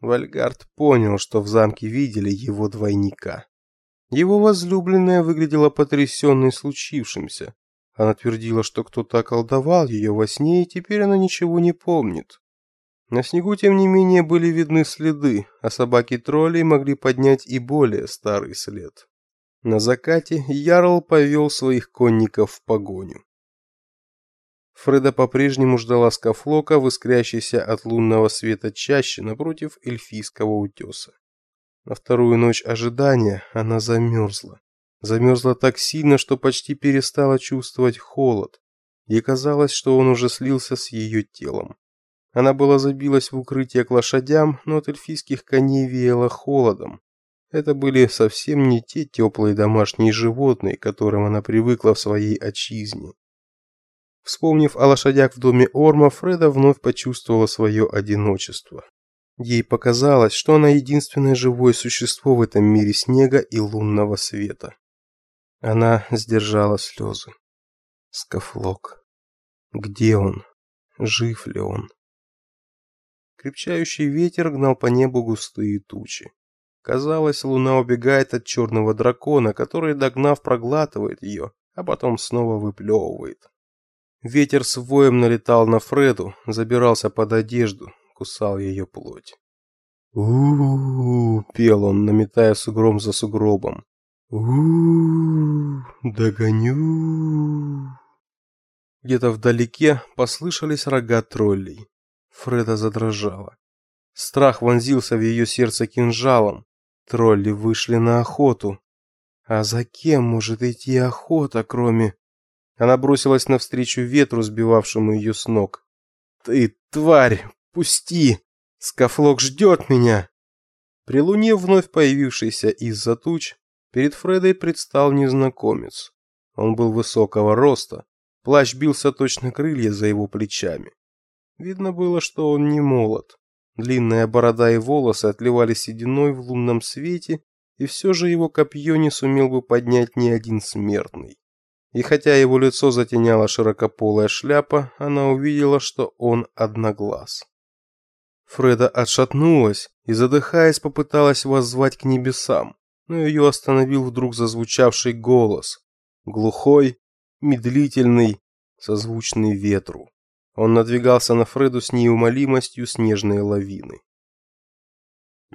Вальгард понял, что в замке видели его двойника. Его возлюбленная выглядела потрясенной случившимся. Она твердила, что кто-то околдовал ее во сне, и теперь она ничего не помнит. На снегу, тем не менее, были видны следы, а собаки троллей могли поднять и более старый след. На закате Ярл повел своих конников в погоню. Фреда по-прежнему ждала скафлока в искрящейся от лунного света чаще напротив эльфийского утеса. На вторую ночь ожидания она замерзла. Замерзла так сильно, что почти перестала чувствовать холод. Ей казалось, что он уже слился с ее телом. Она была забилась в укрытие к лошадям, но от эльфийских коней веяло холодом. Это были совсем не те теплые домашние животные, к которым она привыкла в своей отчизне. Вспомнив о лошадях в доме Орма, Фреда вновь почувствовала свое одиночество. Ей показалось, что она единственное живое существо в этом мире снега и лунного света. Она сдержала слезы. Скафлок. Где он? Жив ли он? Крепчающий ветер гнал по небу густые тучи. Казалось, луна убегает от черного дракона, который, догнав, проглатывает ее, а потом снова выплевывает. Ветер с воем налетал на Фреду, забирался под одежду, кусал ее плоть. у у, -у пел он, наметая сугром за сугробом. у у догоню. Где-то вдалеке послышались рога троллей. Фреда задрожала. Страх вонзился в ее сердце кинжалом. Тролли вышли на охоту. А за кем может идти охота, кроме... Она бросилась навстречу ветру, сбивавшему ее с ног. «Ты, тварь, пусти! Скафлок ждет меня!» При луне, вновь появившейся из-за туч, перед Фредой предстал незнакомец. Он был высокого роста, плащ бился точно крылья за его плечами. Видно было, что он не молод. Длинная борода и волосы отливали сединой в лунном свете, и все же его копье не сумел бы поднять ни один смертный. И хотя его лицо затеняла широкополая шляпа, она увидела, что он одноглаз. Фреда отшатнулась и, задыхаясь, попыталась воззвать к небесам, но ее остановил вдруг зазвучавший голос, глухой, медлительный, созвучный ветру. Он надвигался на Фреду с неумолимостью снежной лавины.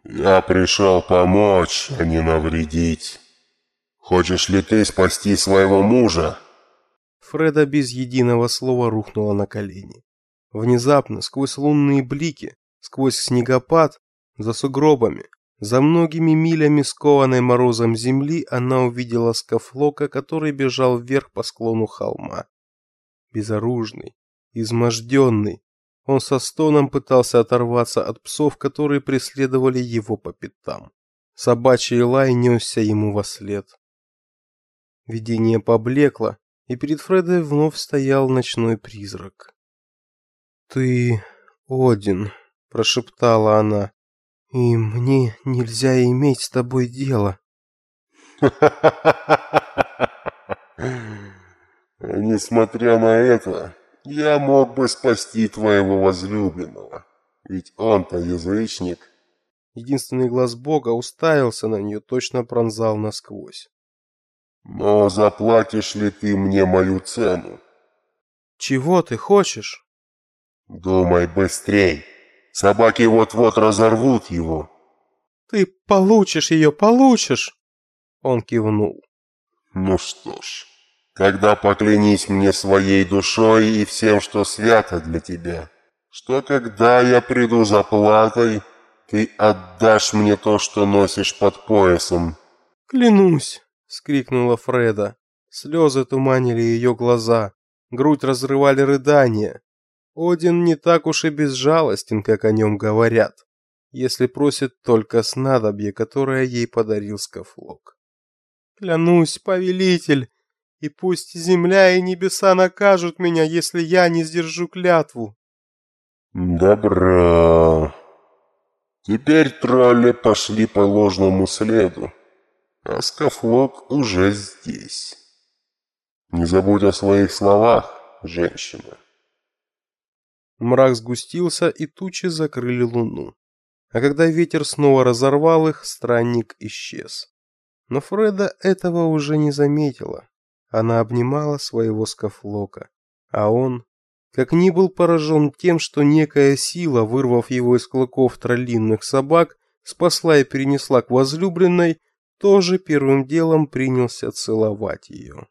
«Я пришел помочь, а не навредить. Хочешь ли ты спасти своего мужа?» Фреда без единого слова рухнула на колени. Внезапно, сквозь лунные блики, сквозь снегопад, за сугробами, за многими милями скованной морозом земли, она увидела скафлока, который бежал вверх по склону холма. Безоружный, изможденный. Он со стоном пытался оторваться от псов, которые преследовали его по пятам. Собачий лай несся ему во след. Видение поблекло, и перед Фредой вновь стоял ночной призрак. «Ты Один», — прошептала она, — «и мне нельзя иметь с тобой дело». Несмотря на это, я мог бы спасти твоего возлюбленного, ведь он-то язычник. Единственный глаз Бога уставился на нее, точно пронзал насквозь. Но заплатишь ли ты мне мою цену? Чего ты хочешь? Думай быстрей. Собаки вот-вот разорвут его. Ты получишь ее, получишь. Он кивнул. Ну что ж, Тогда поклянись мне своей душой и всем, что свято для тебя, что когда я приду за платой, ты отдашь мне то, что носишь под поясом. Клянусь, скрикнула Фреда. Слезы туманили ее глаза, грудь разрывали рыдания. Один не так уж и безжалостен, как о нем говорят, если просит только снадобье, которое ей подарил Скафлок. Клянусь, повелитель, и пусть земля и небеса накажут меня, если я не сдержу клятву. Добро. Теперь тролли пошли по ложному следу, а скафлок уже здесь. Не забудь о своих словах, женщина. Мрак сгустился, и тучи закрыли луну. А когда ветер снова разорвал их, странник исчез. Но Фреда этого уже не заметила. Она обнимала своего скафлока, а он, как ни был поражен тем, что некая сила, вырвав его из клыков троллинных собак, спасла и перенесла к возлюбленной, тоже первым делом принялся целовать ее.